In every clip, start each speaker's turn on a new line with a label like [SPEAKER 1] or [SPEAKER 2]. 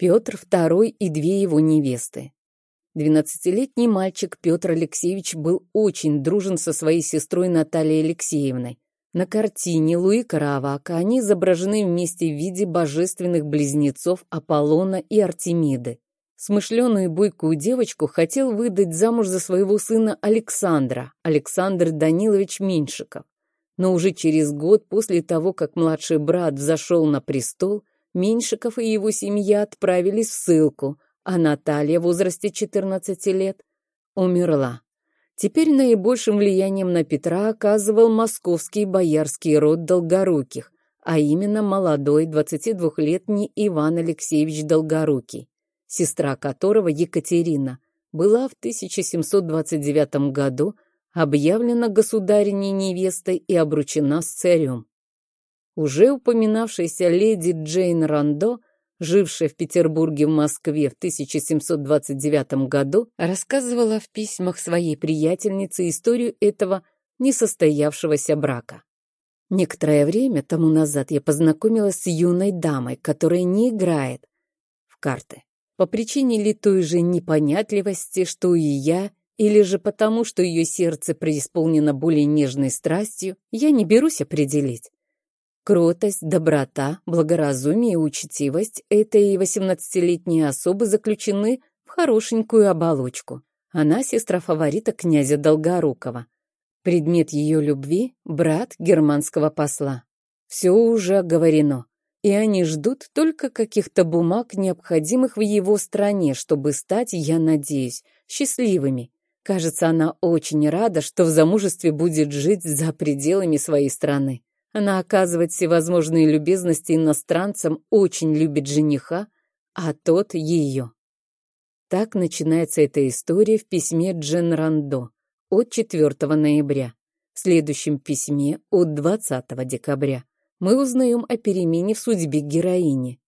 [SPEAKER 1] Петр II и две его невесты. Двенадцатилетний мальчик Петр Алексеевич был очень дружен со своей сестрой Натальей Алексеевной. На картине Луи Каравака они изображены вместе в виде божественных близнецов Аполлона и Артемиды. Смышленую и бойкую девочку хотел выдать замуж за своего сына Александра, Александр Данилович Меньшиков. Но уже через год после того, как младший брат взошел на престол, Меньшиков и его семья отправились в ссылку, а Наталья в возрасте 14 лет умерла. Теперь наибольшим влиянием на Петра оказывал московский боярский род Долгоруких, а именно молодой 22-летний Иван Алексеевич Долгорукий, сестра которого Екатерина была в 1729 году объявлена государиней невестой и обручена с царем. Уже упоминавшаяся леди Джейн Рандо жившая в Петербурге в Москве в 1729 году, рассказывала в письмах своей приятельнице историю этого несостоявшегося брака. Некоторое время тому назад я познакомилась с юной дамой, которая не играет в карты. По причине ли той же непонятливости, что и я, или же потому, что ее сердце преисполнено более нежной страстью, я не берусь определить. Кротость, доброта, благоразумие и учтивость этой восемнадцатилетней особы заключены в хорошенькую оболочку. Она сестра фаворита князя Долгорукова. Предмет ее любви — брат германского посла. Все уже оговорено, и они ждут только каких-то бумаг, необходимых в его стране, чтобы стать, я надеюсь, счастливыми. Кажется, она очень рада, что в замужестве будет жить за пределами своей страны. Она оказывает всевозможные любезности иностранцам, очень любит жениха, а тот ее. Так начинается эта история в письме Джен Рандо от 4 ноября. В следующем письме от 20 декабря мы узнаем о перемене в судьбе героини.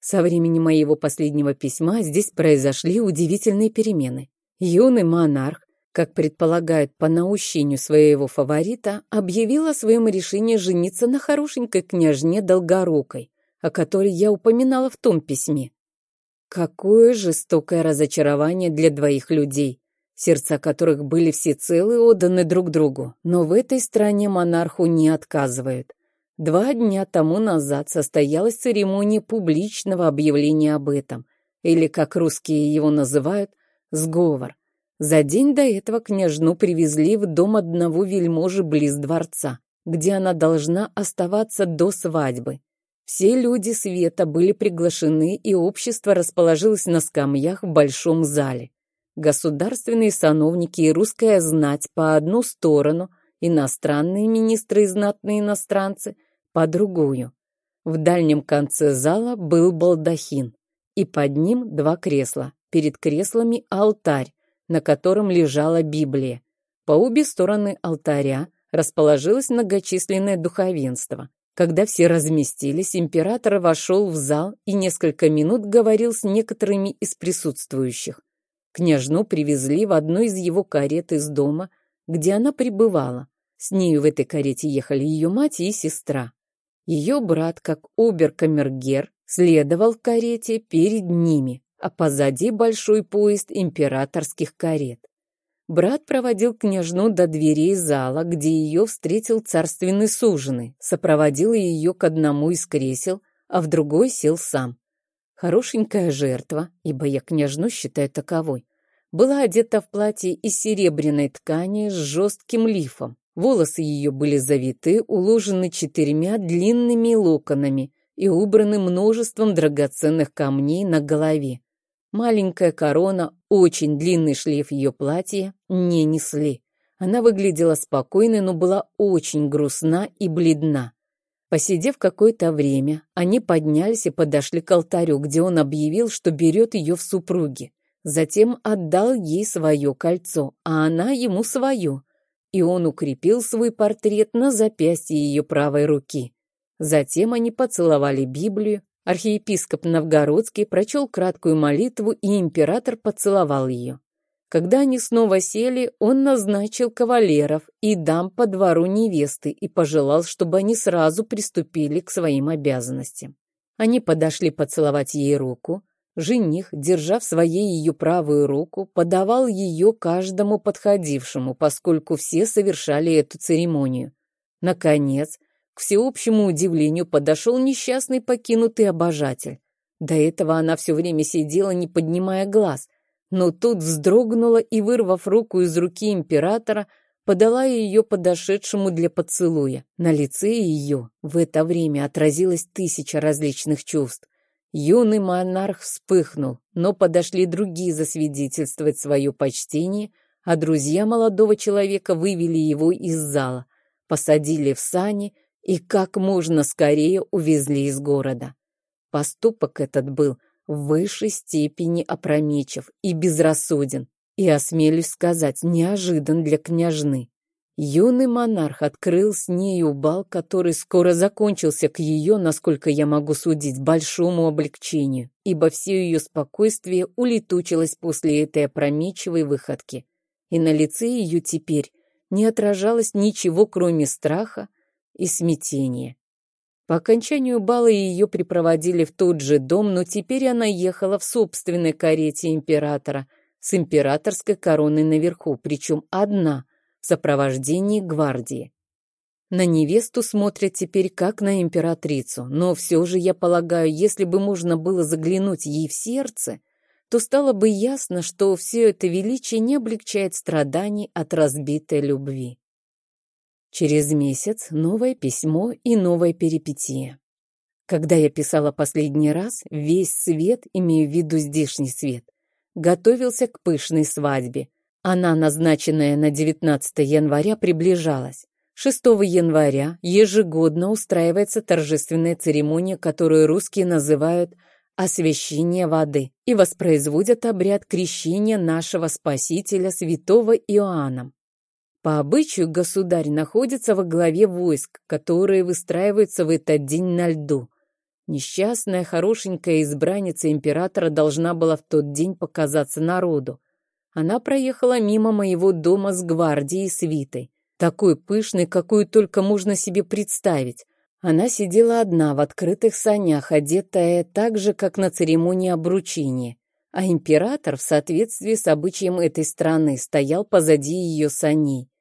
[SPEAKER 1] Со времени моего последнего письма здесь произошли удивительные перемены. Юный монарх как предполагает по наущению своего фаворита, объявил о своем решении жениться на хорошенькой княжне Долгорукой, о которой я упоминала в том письме. Какое жестокое разочарование для двоих людей, сердца которых были всецелы отданы друг другу, но в этой стране монарху не отказывают. Два дня тому назад состоялась церемония публичного объявления об этом, или, как русские его называют, сговор, за день до этого княжну привезли в дом одного вельможи близ дворца, где она должна оставаться до свадьбы. Все люди света были приглашены, и общество расположилось на скамьях в большом зале. Государственные сановники и русская знать по одну сторону, иностранные министры и знатные иностранцы по другую. В дальнем конце зала был балдахин, и под ним два кресла, перед креслами алтарь, на котором лежала Библия. По обе стороны алтаря расположилось многочисленное духовенство. Когда все разместились, император вошел в зал и несколько минут говорил с некоторыми из присутствующих. Княжну привезли в одну из его карет из дома, где она пребывала. С нею в этой карете ехали ее мать и сестра. Ее брат, как обер-камергер, следовал в карете перед ними, а позади большой поезд императорских карет. Брат проводил княжну до дверей зала, где ее встретил царственный суженый, сопроводил ее к одному из кресел, а в другой сел сам. Хорошенькая жертва, ибо я княжну считаю таковой, была одета в платье из серебряной ткани с жестким лифом. Волосы ее были завиты, уложены четырьмя длинными локонами и убраны множеством драгоценных камней на голове. Маленькая корона, очень длинный шлейф ее платья не несли. Она выглядела спокойной, но была очень грустна и бледна. Посидев какое-то время, они поднялись и подошли к алтарю, где он объявил, что берет ее в супруги. Затем отдал ей свое кольцо, а она ему свое, и он укрепил свой портрет на запястье ее правой руки. Затем они поцеловали Библию, Архиепископ Новгородский прочел краткую молитву, и император поцеловал ее. Когда они снова сели, он назначил кавалеров и дам по двору невесты и пожелал, чтобы они сразу приступили к своим обязанностям. Они подошли поцеловать ей руку. Жених, держа в своей ее правую руку, подавал ее каждому подходившему, поскольку все совершали эту церемонию. Наконец, к всеобщему удивлению, подошел несчастный покинутый обожатель. До этого она все время сидела, не поднимая глаз, но тут вздрогнула и, вырвав руку из руки императора, подала ее подошедшему для поцелуя. На лице ее в это время отразилось тысяча различных чувств. Юный монарх вспыхнул, но подошли другие засвидетельствовать свое почтение, а друзья молодого человека вывели его из зала, посадили в сани и как можно скорее увезли из города. Поступок этот был в высшей степени опрометчив и безрассуден, и, осмелюсь сказать, неожидан для княжны. Юный монарх открыл с нею бал, который скоро закончился к ее, насколько я могу судить, большому облегчению, ибо все ее спокойствие улетучилось после этой опрометчивой выходки, и на лице ее теперь не отражалось ничего, кроме страха и смятения. По окончанию бала ее припроводили в тот же дом, но теперь она ехала в собственной карете императора с императорской короной наверху, причем одна, в сопровождении гвардии. На невесту смотрят теперь как на императрицу, но все же, я полагаю, если бы можно было заглянуть ей в сердце, то стало бы ясно, что все это величие не облегчает страданий от разбитой любви. Через месяц новое письмо и новая перипетия. Когда я писала последний раз, весь свет, имею в виду здешний свет, готовился к пышной свадьбе. Она, назначенная на 19 января, приближалась. 6 января ежегодно устраивается торжественная церемония, которую русские называют «освящение воды» и воспроизводят обряд крещения нашего Спасителя святого Иоанном. По обычаю государь находится во главе войск, которые выстраиваются в этот день на льду. Несчастная, хорошенькая избранница императора должна была в тот день показаться народу. Она проехала мимо моего дома с гвардией и свитой, такой пышной, какую только можно себе представить. Она сидела одна в открытых санях, одетая так же, как на церемонии обручения, а император, в соответствии с обычаем этой страны, стоял позади ее саней.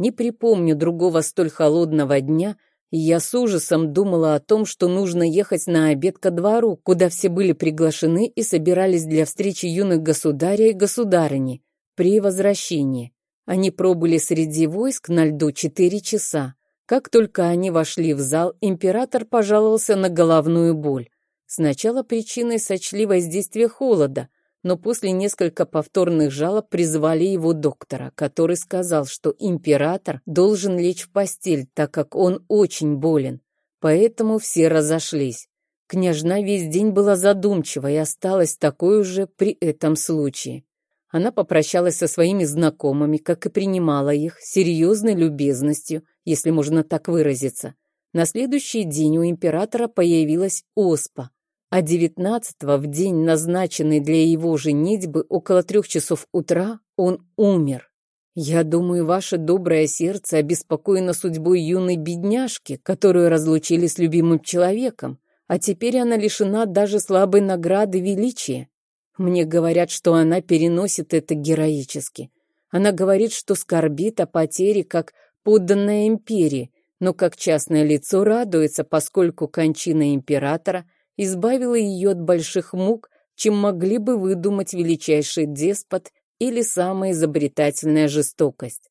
[SPEAKER 1] Не припомню другого столь холодного дня, и я с ужасом думала о том, что нужно ехать на обед ко двору, куда все были приглашены и собирались для встречи юных государя и государыни при возвращении. Они пробыли среди войск на льду четыре часа. Как только они вошли в зал, император пожаловался на головную боль. Сначала причиной сочли воздействие холода – но после несколько повторных жалоб призвали его доктора, который сказал, что император должен лечь в постель, так как он очень болен. Поэтому все разошлись. Княжна весь день была задумчива и осталась такой уже при этом случае. Она попрощалась со своими знакомыми, как и принимала их, серьезной любезностью, если можно так выразиться. На следующий день у императора появилась оспа, а девятнадцатого, в день, назначенный для его женитьбы, около трех часов утра, он умер. Я думаю, ваше доброе сердце обеспокоено судьбой юной бедняжки, которую разлучили с любимым человеком, а теперь она лишена даже слабой награды величия. Мне говорят, что она переносит это героически. Она говорит, что скорбит о потере как подданная империи, но как частное лицо радуется, поскольку кончина императора – избавила ее от больших мук, чем могли бы выдумать величайший деспот или самая изобретательная жестокость.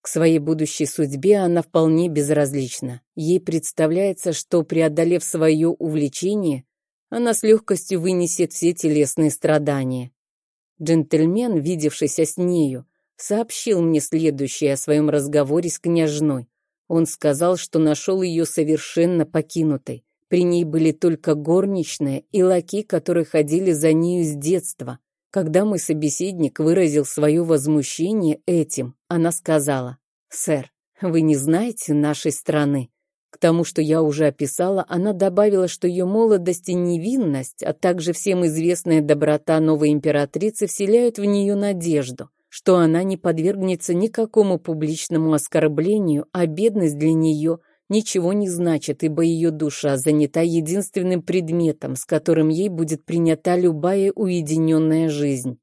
[SPEAKER 1] К своей будущей судьбе она вполне безразлична. Ей представляется, что, преодолев свое увлечение, она с легкостью вынесет все телесные страдания. Джентльмен, видевшийся с нею, сообщил мне следующее о своем разговоре с княжной. Он сказал, что нашел ее совершенно покинутой. При ней были только горничная и лаки, которые ходили за нею с детства. Когда мой собеседник выразил свое возмущение этим, она сказала, «Сэр, вы не знаете нашей страны». К тому, что я уже описала, она добавила, что ее молодость и невинность, а также всем известная доброта новой императрицы вселяют в нее надежду, что она не подвергнется никакому публичному оскорблению, а бедность для нее – ничего не значит, ибо ее душа занята единственным предметом, с которым ей будет принята любая уединенная жизнь.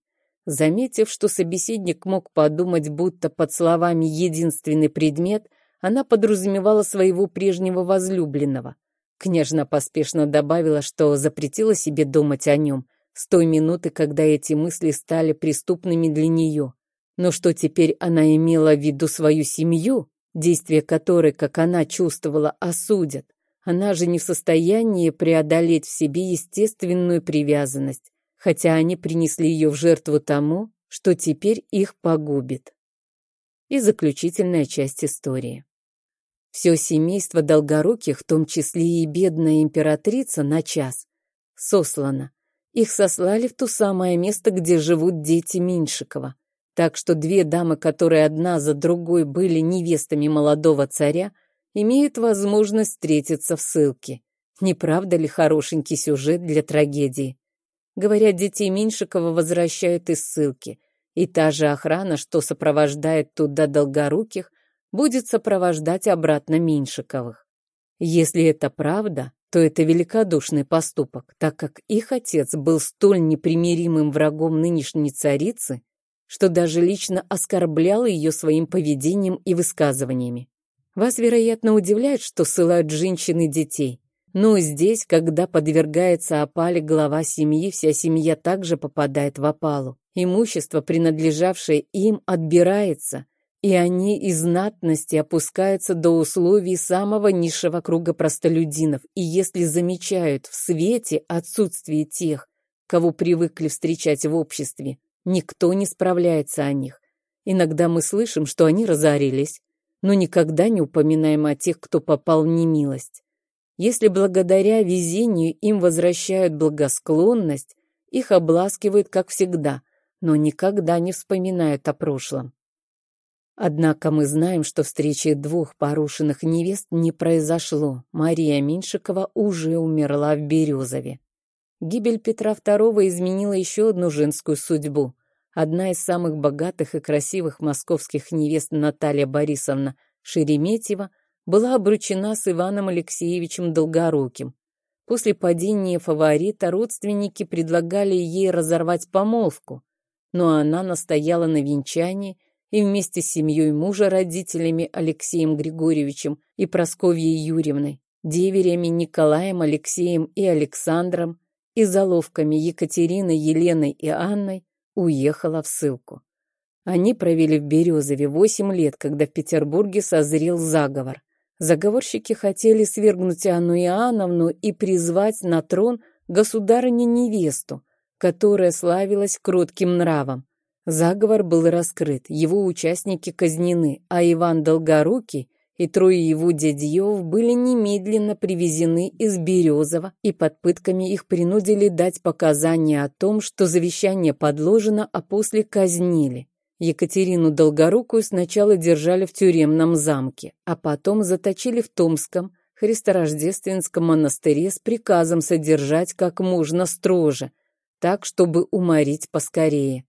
[SPEAKER 1] Заметив, что собеседник мог подумать, будто под словами «единственный предмет» она подразумевала своего прежнего возлюбленного. Княжна поспешно добавила, что запретила себе думать о нем с той минуты, когда эти мысли стали преступными для нее. Но что теперь она имела в виду свою семью, действия которой, как она чувствовала, осудят. Она же не в состоянии преодолеть в себе естественную привязанность, хотя они принесли ее в жертву тому, что теперь их погубит. И заключительная часть истории. Все семейство Долгоруких, в том числе и бедная императрица, на час, сослано. Их сослали в то самое место, где живут дети Меньшикова. Так что две дамы, которые одна за другой были невестами молодого царя, имеют возможность встретиться в ссылке. Не правда ли хорошенький сюжет для трагедии? Говорят, детей Меньшикова возвращают из ссылки, и та же охрана, что сопровождает туда Долгоруких, будет сопровождать обратно Меньшиковых. Если это правда, то это великодушный поступок, так как их отец был столь непримиримым врагом нынешней царицы, что даже лично оскорблял ее своим поведением и высказываниями. Вас, вероятно, удивляет, что ссылают женщин и детей. Но здесь, когда подвергается опале глава семьи, вся семья также попадает в опалу. Имущество, принадлежавшее им, отбирается, и они из знатности опускаются до условий самого низшего круга простолюдинов. И если замечают в свете отсутствие тех, кого привыкли встречать в обществе, Никто не справляется о них. Иногда мы слышим, что они разорились, но никогда не упоминаем о тех, кто попал в немилость. Если благодаря везению им возвращают благосклонность, их обласкивают, как всегда, но никогда не вспоминают о прошлом. Однако мы знаем, что встречи двух порушенных невест не произошло. Мария Меньшикова уже умерла в Березове. Гибель Петра II изменила еще одну женскую судьбу. Одна из самых богатых и красивых московских невест Наталья Борисовна Шереметьева была обручена с Иваном Алексеевичем Долгоруким. После падения фаворита родственники предлагали ей разорвать помолвку, но она настояла на венчании и вместе с семьей мужа, родителями Алексеем Григорьевичем и Просковьей Юрьевной, деверями Николаем, Алексеем и Александром и заловками Екатериной, Еленой и Анной уехала в ссылку. Они провели в Березове восемь лет, когда в Петербурге созрел заговор. Заговорщики хотели свергнуть Анну Иоанновну и призвать на трон государыню-невесту, которая славилась кротким нравом. Заговор был раскрыт, его участники казнены, а Иван Долгорукий и трое его дядьев были немедленно привезены из Березова, и под пытками их принудили дать показания о том, что завещание подложено, а после казнили. Екатерину Долгорукую сначала держали в тюремном замке, а потом заточили в Томском, Христорождественском монастыре с приказом содержать как можно строже, так, чтобы уморить поскорее.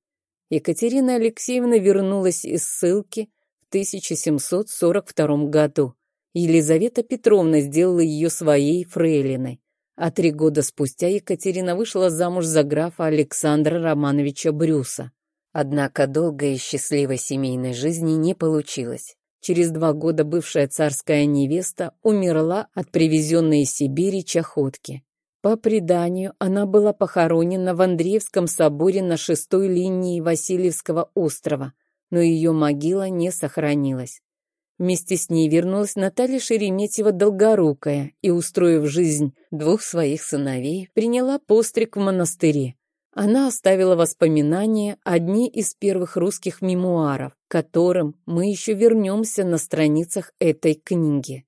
[SPEAKER 1] Екатерина Алексеевна вернулась из ссылки, 1742 году. Елизавета Петровна сделала ее своей фрейлиной, а три года спустя Екатерина вышла замуж за графа Александра Романовича Брюса. Однако долгой и счастливой семейной жизни не получилось. Через два года бывшая царская невеста умерла от привезенной из Сибири чахотки. По преданию, она была похоронена в Андреевском соборе на шестой линии Васильевского острова, но ее могила не сохранилась. Вместе с ней вернулась Наталья Шереметьева-Долгорукая и, устроив жизнь двух своих сыновей, приняла постриг в монастыре. Она оставила воспоминания, одни из первых русских мемуаров, к которым мы еще вернемся на страницах этой книги.